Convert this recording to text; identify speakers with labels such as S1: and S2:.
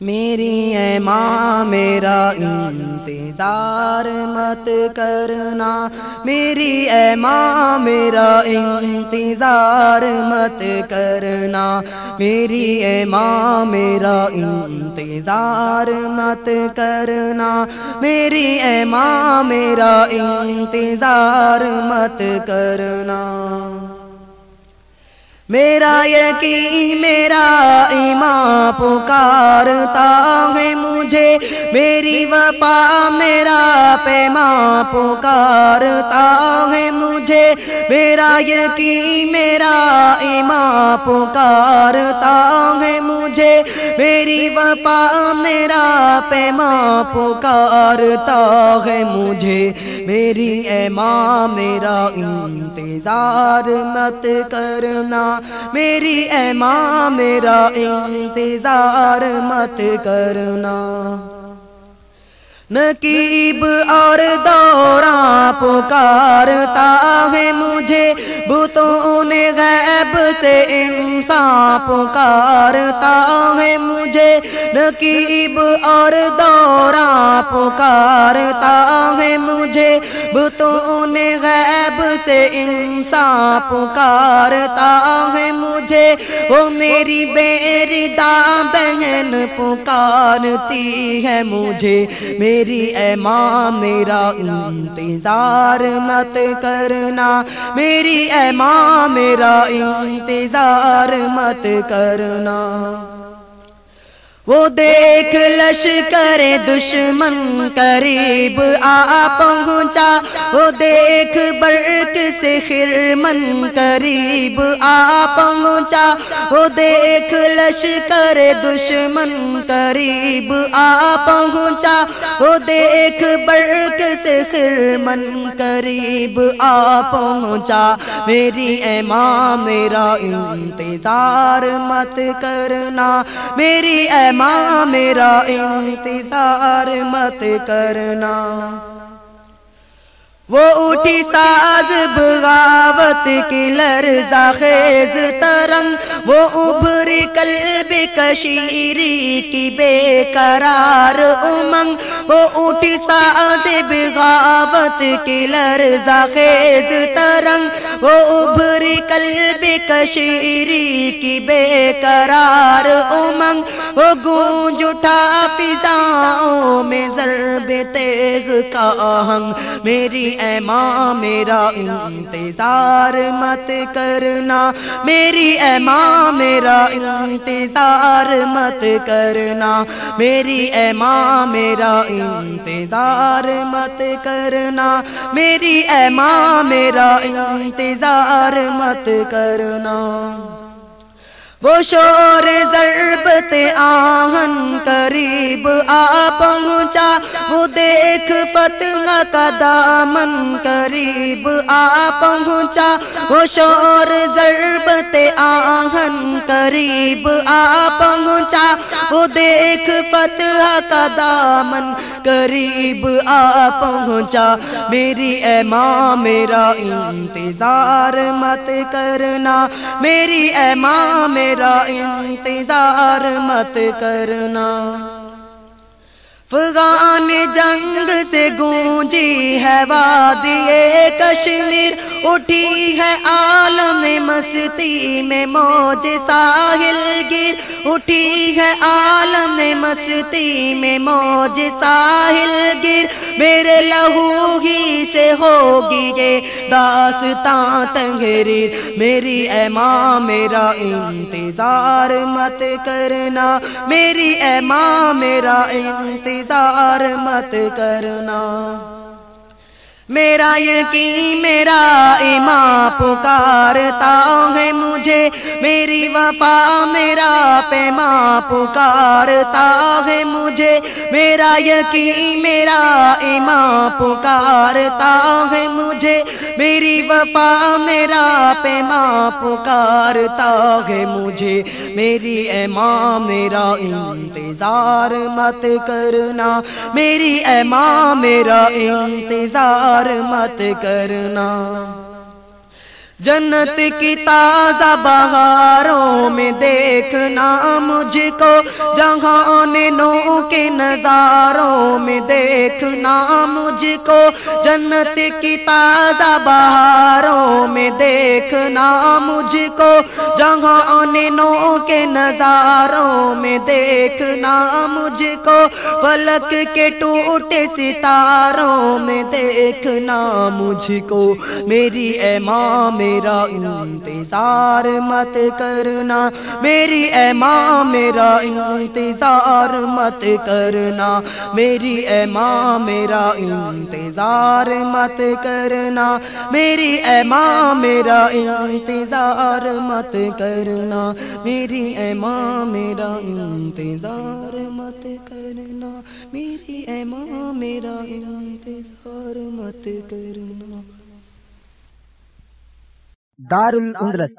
S1: میری اے ماں میرا انتظار مت کرنا۔ میری اے ماں میرا انتظار مت کرنا۔ میری اے ماں میرا انتظار مت کرنا۔ میری اے ماں میرا انتظار مت کرنا۔ میرا یقین میرا ایمان پکارتا ہے مجھے میری وفا میرا پیمان پکارتا ہے مجھے۔ میرا یقین میرا ایمان پکارتا ہے مجھے۔ میری وفا میرا پیمان پکارتا ہے مجھے۔ میری اے ماں میرا انتظار مت کرنا۔ میری اے ماں میرا انتظار مت کرنا نقیب اور دوران پکارتا ہے مجھے، بتوں نے غیب سے انسان پکارتا ہے مجھے۔ نقیب اور دورا پکارتا ہے مجھے۔ بتوں نے غیب سے انسان پکارتا ہے مجھے۔ وہ میری بیری بہن پکارتی ہے مجھے۔ میری اے ماں میرا انتظار مت کرنا میری اے ماں میرا انتظار مت کرنا۔ وہ دیکھ لشکر دشمن قریب آ پہنچا۔ وہ دیکھ برق سے خرمن قریب آ پہنچا۔ وہ دیکھ لشکر دشمن قریب آ پہنچا۔ وہ دیکھ برق سے خرمن قریب آ پہنچا۔ میری اے ماں میرا انتظار مت کرنا۔ میری اے ماں میرا انتظار مت کرنا۔ وہ اٹھی ساز بغاوت کی لرزا خیز ترنگ، وہ ابری قلب کشیری کی بے قرار امنگ۔ وہ اٹھی ساز بغاوت کی لرزا خیز ترنگ۔ وہ ابری قلب کشیری کی بے قرار امنگ۔ وہ گونج اٹھا فضاؤں میں ضرب تیغ کا آہنگ۔ میری اے ماں، میرا انتظار مت کرنا۔ میری اے ماں، میرا انتظار مت کرنا۔ میری اے ماں، میرا انتظار مت کرنا۔ میری اے ماں، میرا انتظار مت کرنا۔ وہ شور ضربت آہن قریب آ پہنچا، وہ دیکھ فتح کا دامن قریب آ پہنچا۔ وہ شور ضربت آہن قریب آ پہنچا۔ وہ دیکھ فتح کا دامن قریب آ پہنچا۔ میری اے ماں، میرا انتظار مت کرنا۔ میری اے ماں، میرا میرا انتظار مت کرنا۔ افغان جنگ سے گونجی ہے وادی کشمیر، اٹھی ہے عالم مستی میں موج ساحل گر اٹھی ہے عالم مستی میں موج ساحل گر میرے لہو ہی سے ہوگی یہ داستان تنگریر۔ میری اے ماں، میرا انتظار مت کرنا۔ میری اے ماں، میرا انتظار انتظار مت کرنا۔ میرا یقین، میرا ایمان پکارتا ہے مجھے، میری وفا، میرا پیما پکارتا ہے مجھے، میرا یقین، میرا ایمان پکارتا ہے مجھے، میری وفا، میرا پیما پکارتا ہے مجھے، میری اے ماں میرا انتظار مت کرنا، میری اے ماں میرا انتظار مت کرنا۔ جنت کی تازہ بہاروں میں دیکھنا مجھ کو جہاں نو کے نظاروں میں دیکھنا مجھ کو جنت کی تازہ بہاروں میں دیکھنا مجھ کو جہاں نو کے نظاروں میں دیکھنا مجھ کو فلک کے ٹوٹے ستاروں میں دیکھنا مجھ کو میری اے ماں، میرا انتظار مت کرنا۔ میری اے ماں، میرا انتظار مت مت کرنا۔ میری اے ماں، میرا انتظار مت کرنا۔ میری اے ماں، میرا انتظار مت کرنا۔ میری اے ماں، میرا انتظار مت کرنا۔ میری اے ماں، میرا انتظار مت کرنا۔
S2: دار الاندلس